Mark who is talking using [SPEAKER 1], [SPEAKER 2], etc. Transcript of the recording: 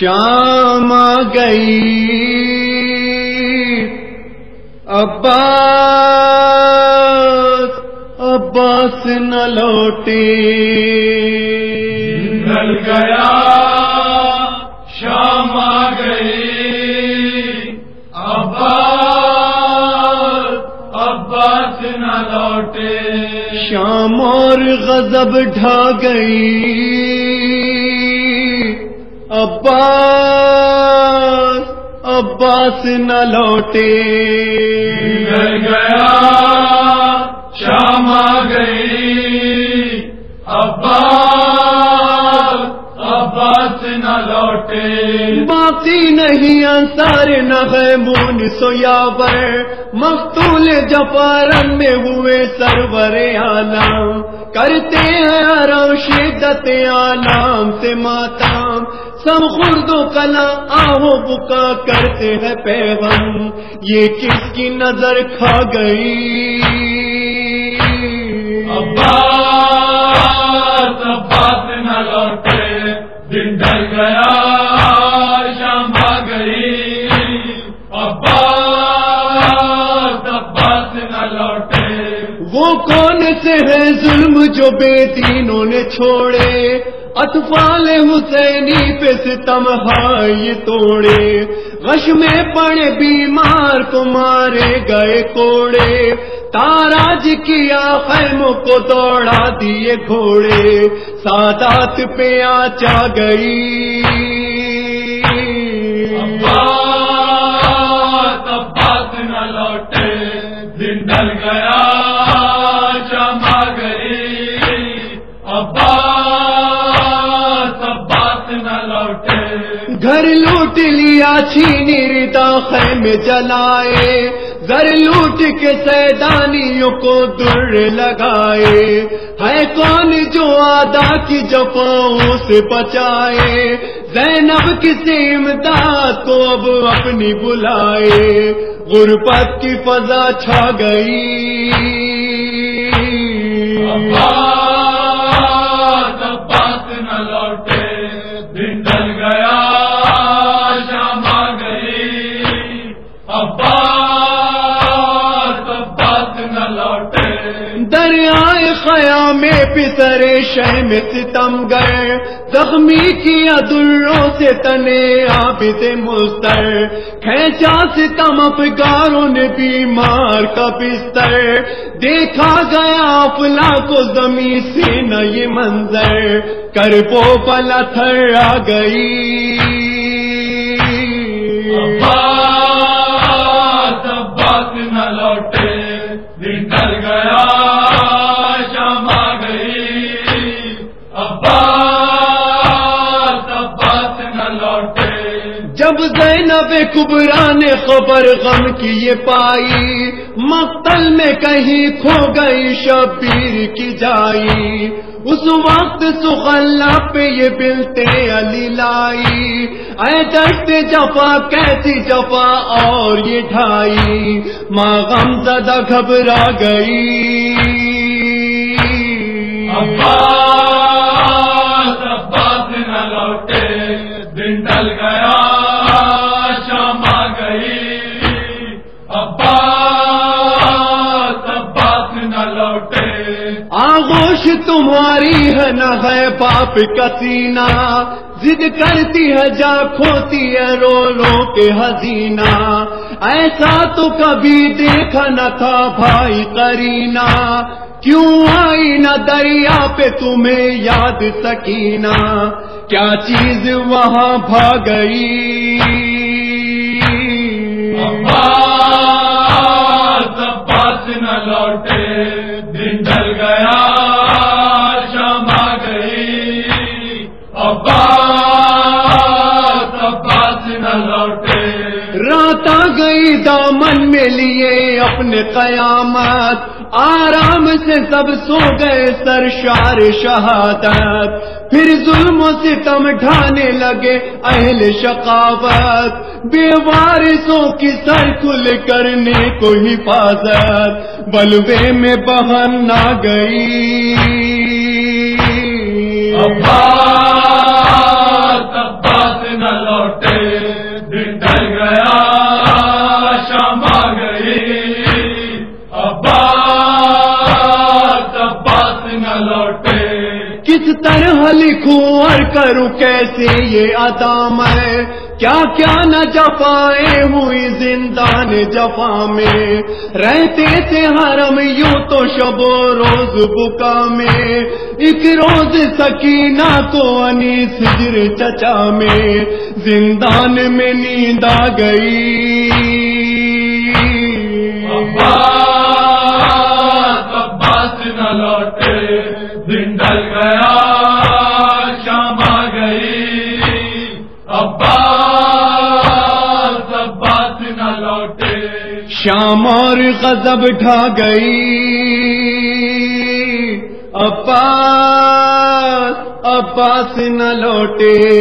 [SPEAKER 1] شام آ گئی۔ عباس عباس نہ لوٹے۔
[SPEAKER 2] نکل گیا شام آ گئی۔ عباس عباس نہ لوٹے۔
[SPEAKER 1] شام اور غضب ڈھا گئی۔ عباس عباس نہ لوٹے۔
[SPEAKER 2] گیا شام آ گئی۔ عباس عباس نہ لوٹے۔
[SPEAKER 1] باقی نہیں انصار نہ ہے مون سویاور مقتول جپارن میں ہوئے سرور عالم۔ کرتے ہیں آرام شدت عالم سے ماتام سب خرد و کلا آہو بکا کرتے ہیں پیغم یہ کس کی نظر کھا گئی؟
[SPEAKER 2] عباس عباس نہ لوٹے دن ڈل گیا شام آ گئی۔ عباس عباس نہ لوٹے۔
[SPEAKER 1] وہ کون سے ہے ظلم جو بے دینوں نے چھوڑے؟ اطفال حسینی پہ ستم ہائی توڑے۔ غش میں پڑے بیمار کو مارے گئے کوڑے۔ تاراج کیا خیموں کو دوڑا دیے گھوڑے۔ سادات پہ آچا گئی۔
[SPEAKER 2] عباس عباس نہ لوٹے، دن ڈل گیا۔
[SPEAKER 1] لوٹ لیا چھینی ردا خیمے جلائے گھر لوٹ کے سیدانیوں کو در لگائے۔ ہے کون جو آدا کی جفاؤں سے بچائے؟ زینب کسی امداد کو اب اپنی بلائے۔ غربت کی فضا چھا گئی۔ دریائے خیام پسرے شہ میں ستم گئے، زخمی کیا دلوں سے تنے آپ سے مستر۔ کھینچا ستم افگاروں نے بیمار کا بستر۔ دیکھا گیا افلا کو زمین سے نہ یہ منظر۔ کر پو پلا تھر آ گئی۔ جب زینب کبرا نے خبر غم کی یہ پائی، مقتل میں کہیں کھو گئی شبیر کی جائی۔ اس وقت سخلا پہ یہ بلتے علی لائی۔ اے دست جفا، کیسی جفا اور یہ ڈھائی۔ ماں غم زدہ گھبرا گئی۔
[SPEAKER 2] عباس نہ
[SPEAKER 1] ہے باپ کا سینہ۔ ضد کرتی ہے، جا کھوتی ہے رو رو کے حسینہ ایسا تو کبھی دیکھا نہ تھا بھائی کرینا کیوں آئی نہ دریا پہ تمہیں یاد سکینہ۔ کیا چیز وہاں بھا گئی؟
[SPEAKER 2] عباس عباس نہ لوٹے، دن ڈل گیا۔
[SPEAKER 1] رات آ گئی دامن میں لیے اپنے قیامت آرام سے سب سو گئے سرشار شہادت پھر ظلم و ستم ڈھانے لگے اہل شقاوت بے وارثوں کی سر کھل کرنے کو حفاظت بلوے میں بہن نہ گئی
[SPEAKER 2] لوٹے۔ کس طرح
[SPEAKER 1] لکھوں اور کروں کیسے یہ ادا میں؟ کیا کیا نہ جفائے ہوئی زندان جفا میں؟ رہتے تھے حرم یوں تو شب و روز بکا میں۔ ایک روز سکینہ کو انیس جر چچا میں۔ زندان میں نیند آ گئی۔
[SPEAKER 2] شام گئی۔ نہ لوٹے۔
[SPEAKER 1] شام اور غضب ڈھا گئی۔ اپاس اپاس نہ لوٹے۔